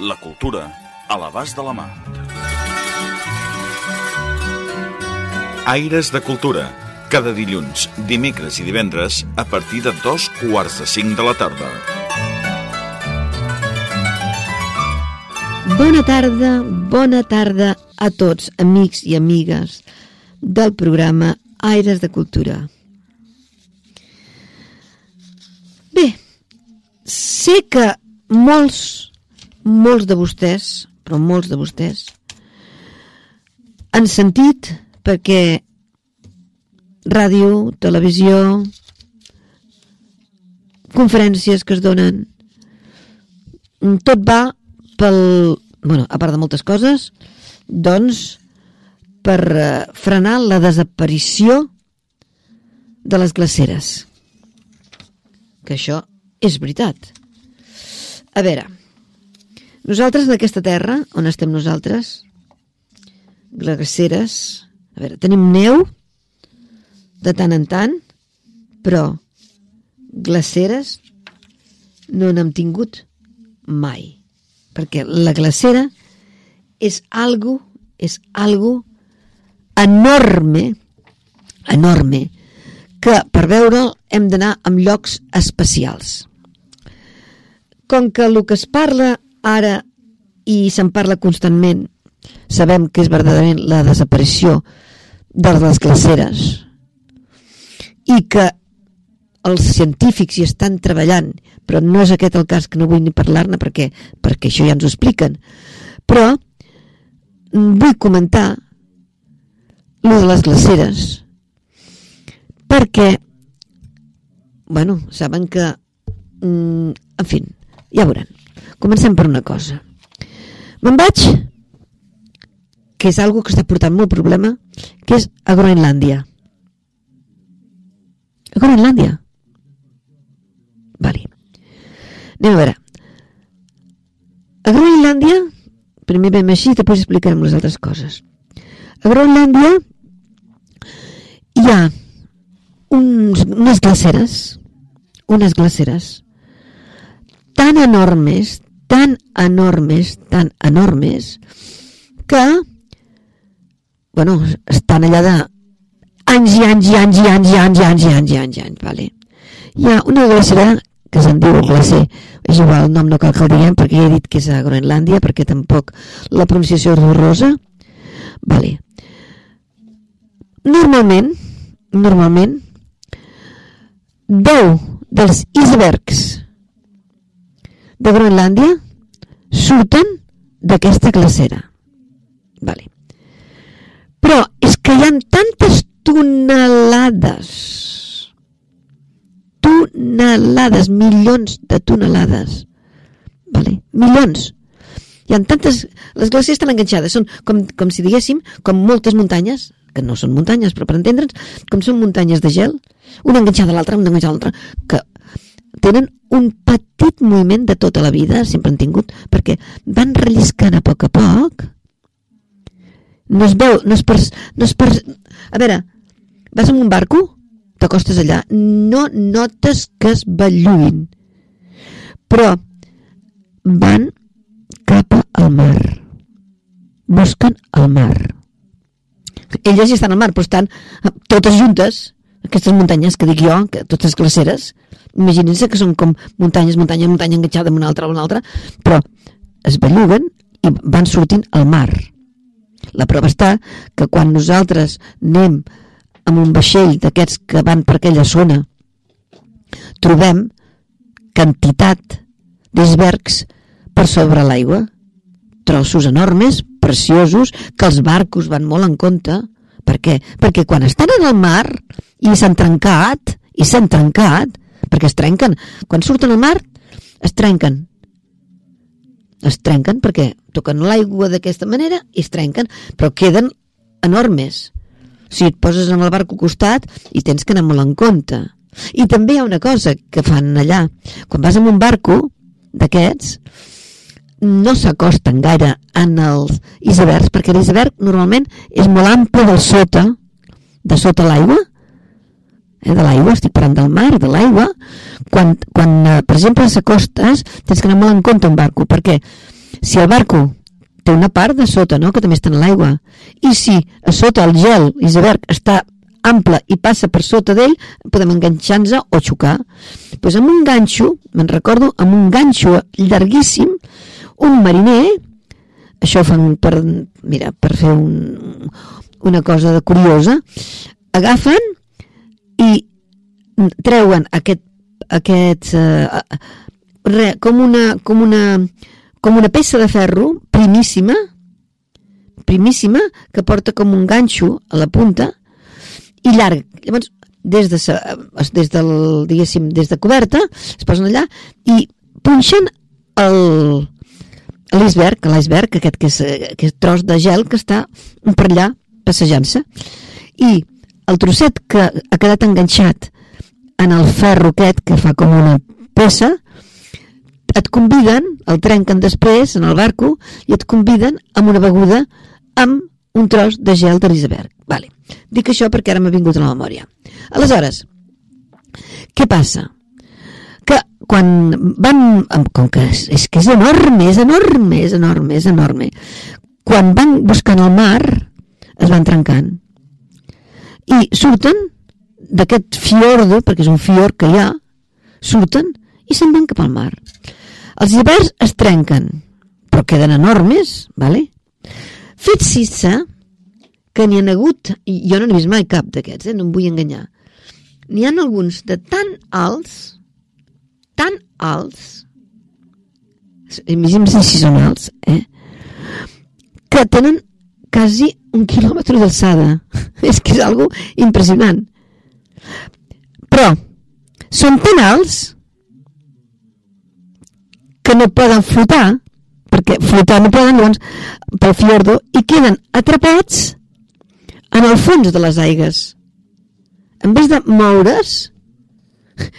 La cultura a l'abast de la mà. Aires de Cultura. Cada dilluns, dimecres i divendres a partir de dos quarts de cinc de la tarda. Bona tarda, bona tarda a tots, amics i amigues del programa Aires de Cultura. Bé, sé que molts, molts de vostès, però molts de vostès, han sentit perquè ràdio, televisió, conferències que es donen, tot va pel, bueno, a part de moltes coses, doncs per eh, frenar la desaparició de les glaceres. Que això és veritat. A veure, nosaltres en aquesta terra, on estem nosaltres, glaceres, a veure, tenim neu de tant en tant, però glaceres no n'hem tingut mai perquè la glacera és algo, és algo enorme, enorme, que per veure'l hem d'anar en llocs especials. Com que el que es parla ara i se'n parla constantment, sabem que és verdaderament la desaparició de les glaceres. I que els científics hi estan treballant, però no és aquest el cas que no vull ni parlar-ne perquè, perquè això ja ens ho expliquen. Però vull comentar lo de les glaceres. Perquè bueno, saben que mm, en fi, ja veuran comencem per una cosa me'n vaig que és algo que està portant molt problema que és a Groenlàndia a Groenlàndia Vale. Anem a veure. A Groenlàndia, primer vam així, després explicarem les altres coses. A Groenlàndia hi ha uns, unes glaceres, unes glaceres tan enormes, tan enormes, tan enormes, que, bueno, estan allà de anys i anys i anys i anys i anys i anys i anys i anys, i anys vale? Hi ha una glacera que se'n diu glacer, és igual, el nom no cal que el diguem perquè he dit que és a Groenlàndia perquè tampoc la pronunciació és horrorosa, vale. Normalment, normalment, 10 dels icebergs de Groenlàndia surten d'aquesta glacera. Vale. Però és que hi ha tantes tonelades tonelades, milions de tonelades. Vale? Milions. Hi ha tantes... Les glacers estan enganxades, són com, com si diguéssim, com moltes muntanyes, que no són muntanyes, però per entendre'ns, com són muntanyes de gel, una enganxada a l'altra, una enganxada a l'altra, que tenen un petit moviment de tota la vida, sempre han tingut, perquè van relliscant a poc a poc, no es veu, no es per... No es per a veure, vas amb un barco, t'acostes allà, no notes que es belluïn, però van cap al mar, busquen el mar. Elles hi estan al mar, però estan totes juntes, aquestes muntanyes que dic jo, que totes glaceres, imaginin-se que són com muntanyes, muntanya, muntanya enganxada amb una altra, una altra, però es belluguen i van sortint al mar. La prova està que quan nosaltres anem amb un vaixell d'aquests que van per aquella zona trobem quantitat d'icebergs per sobre l'aigua trossos enormes, preciosos que els barcos van molt en compte per què? Perquè quan estan en el mar i s'han trencat i s'han trencat perquè es trenquen quan surten al mar es trenquen es trenquen perquè toquen l'aigua d'aquesta manera i es trenquen, però queden enormes. Si et poses amb el barco costat i tens que anar molt en compte. I també hi ha una cosa que fan allà. Quan vas amb un barco d'aquests, no s'acosten gaire en els icebergs, perquè l'iceberg normalment és molt ample del sota, de sota l'aigua, eh, de l'aigua, estic parlant del mar, de l'aigua, quan, quan eh, per exemple s'acostes tens que anar molt en compte un barco, perquè si el barco té una part de sota, no?, que també està en l'aigua, i si a sota el gel, l'iceberg, està ample i passa per sota d'ell, podem enganxar-nos o xocar. Doncs pues amb un ganxo, me'n recordo, amb un ganxo llarguíssim, un mariner, això fan per, mira, per fer un, una cosa de curiosa, agafen i treuen aquest, aquest eh, re, com, una, com, una, com una peça de ferro primíssima, primíssima, que porta com un ganxo a la punta i llarg. Llavors, des de, des del, diguéssim, des de coberta, es posen allà i punxen el, l'iceberg, l'iceberg, aquest que és aquest tros de gel que està per allà passejant-se. I el trosset que ha quedat enganxat en el ferro aquest que fa com una peça, et conviden, el trenquen després en el barco i et conviden amb una beguda amb un tros de gel de l'iceberg. Vale. Dic això perquè ara m'ha vingut a la memòria. Aleshores, què passa? Que quan van, com que és, és que és enorme, és enorme, és enorme, és enorme, quan van buscant el mar, es van trencant. I surten d'aquest fiordo, perquè és un fiord que hi ha, surten i se'n van cap al mar. Els hiverns es trenquen, però queden enormes, vale? Fixi-se que n'hi ha hagut, jo no n'he vist mai cap d'aquests, eh, no em vull enganyar, n'hi han alguns de tan alts, alts, són alts, eh, que tenen quasi un quilòmetre d'alçada. és que és algo impressionant. Però són tan alts que no poden flotar, perquè flotar no poden, llavors, pel fiordo, i queden atrapats en el fons de les aigues. En vez de moure's,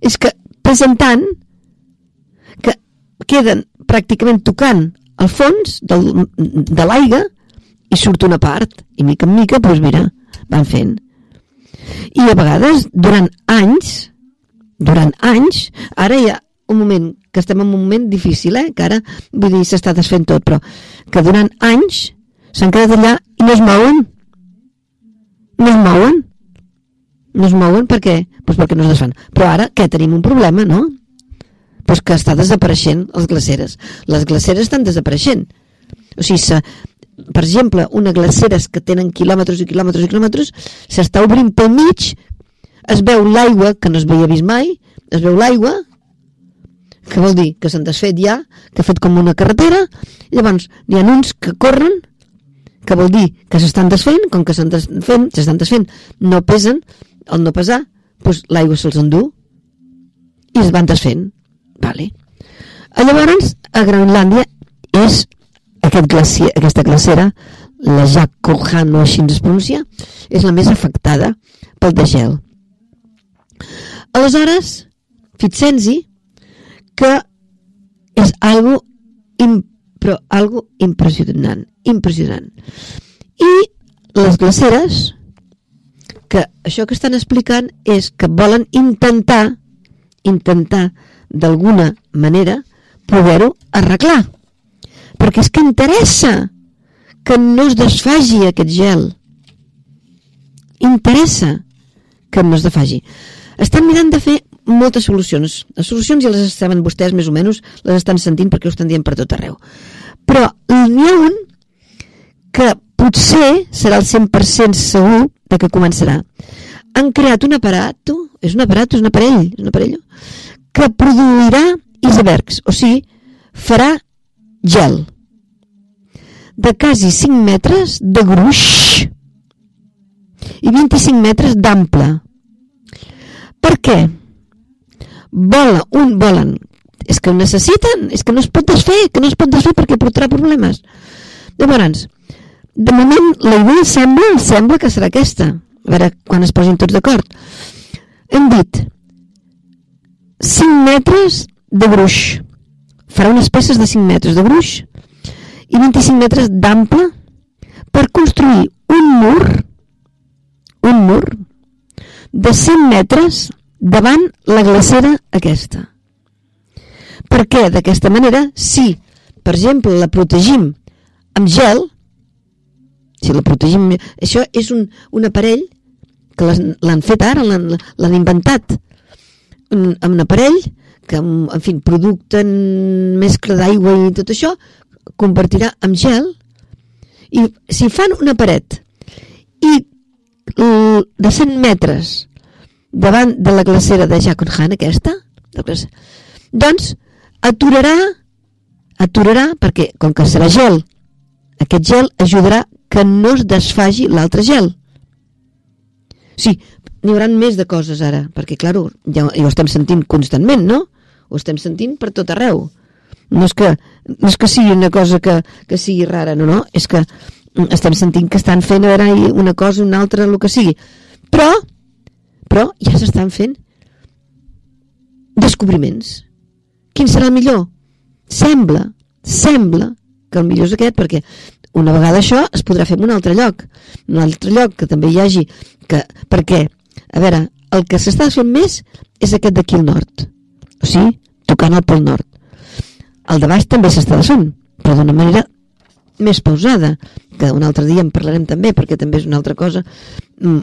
és que pesen tant que queden pràcticament tocant el fons del, de l'aigua i surt una part, i mica en mica, doncs mira, van fent. I a vegades, durant anys, durant anys, ara hi ha un moment, que estem en un moment difícil, eh? que ara, vull dir, s'està desfent tot, però que durant anys s'han quedat allà i no es mouen no es mouen. No es mouen perquè, pues perquè no es desfan. Però ara, què? Tenim un problema, no? Pues que està desapareixent les glaceres. Les glaceres estan desapareixent. O sigui, se, per exemple, una glaceres que tenen quilòmetres i quilòmetres i quilòmetres s'està obrint pel mig, es veu l'aigua, que no es veia vist mai, es veu l'aigua, que vol dir que s'han desfet ja, que ha fet com una carretera, i llavors n'hi ha uns que corren que vol dir que s'estan desfent, com que s'estan desfent, s'estan desfent, no pesen, al no pesar, doncs l'aigua se'ls endú i es van desfent. Vale. Llavors, a Groenlàndia és aquest glacier, aquesta glacera, la Jacohan, o així es pronuncia, és la més afectada pel degel. Aleshores, fixem-hi que és algo però algo impressionant, impressionant. I les glaceres, que això que estan explicant és que volen intentar, intentar d'alguna manera poder-ho arreglar. Perquè és que interessa que no es desfagi aquest gel. Interessa que no es desfagi. Estan mirant de fer moltes solucions. Les solucions ja les saben vostès més o menys, les estan sentint perquè ho estan dient per tot arreu. Però n'hi ha un que potser serà el 100% segur de que començarà. Han creat un aparat, és un aparat, és un aparell, és un aparell, que produirà icebergs, o sigui, farà gel de quasi 5 metres de gruix i 25 metres d'ample. Per què? vola un, volen és que ho necessiten, és que no es pot desfer, que no es pot desfer perquè portarà problemes. Llavors, de moment la idea sembla, sembla que serà aquesta. A veure quan es posin tots d'acord. Hem dit 5 metres de gruix. Farà unes peces de 5 metres de gruix i 25 metres d'ample per construir un mur un mur de 100 metres davant la glacera aquesta. Per què? D'aquesta manera, si, per exemple, la protegim amb gel, si la protegim... Això és un, un aparell que l'han fet ara, l'han inventat. Un, un aparell que, en fi, producte en mescla d'aigua i tot això, convertirà en gel. I si fan una paret i de 100 metres davant de la glacera de Han, aquesta, doncs aturarà aturarà perquè com que serà gel aquest gel ajudarà que no es desfagi l'altre gel sí, n'hi haurà més de coses ara perquè clar, ja, ja ho estem sentint constantment no? ho estem sentint per tot arreu no és que, no és que sigui una cosa que, que sigui rara, no, no, és que estem sentint que estan fent ara una cosa, una altra, el que sigui però però ja s'estan fent descobriments quin serà el millor? Sembla, sembla que el millor és aquest perquè una vegada això es podrà fer en un altre lloc. En un altre lloc que també hi hagi que, perquè, a veure el que s'està fent més és aquest d'aquí al nord. O sigui, tocant el Pol Nord. El de baix també s'està desfent però d'una manera més pausada que un altre dia en parlarem també perquè també és una altra cosa mm,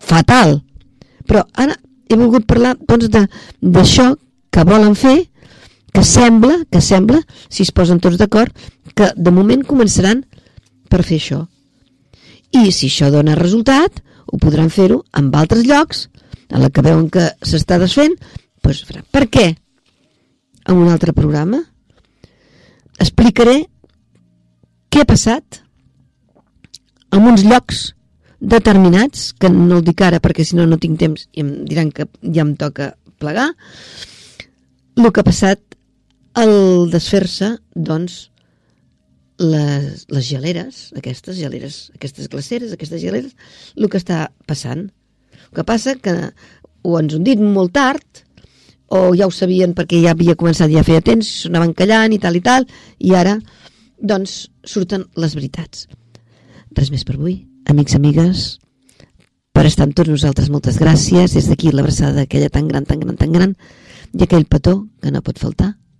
fatal. Però ara he volgut parlar doncs que volen fer que sembla, que sembla, si es posen tots d'acord, que de moment començaran per fer això. I si això dona resultat, ho podran fer-ho en altres llocs, en la que veuen que s'està desfent, doncs farà. Per què? En un altre programa explicaré què ha passat en uns llocs determinats, que no el dic ara perquè si no no tinc temps i em diran que ja em toca plegar, el que ha passat al desfer-se, doncs, les, les geleres, aquestes geleres, aquestes glaceres, aquestes geleres, el que està passant. El que passa que o ens han dit molt tard, o ja ho sabien perquè ja havia començat ja feia temps, sonaven callant i tal i tal, i ara, doncs, surten les veritats. Res més per avui. Amics, amigues, per estar amb tots nosaltres, moltes gràcies. Des d'aquí l'abraçada aquella tan gran, tan gran, tan gran, i aquell petó que no pot faltar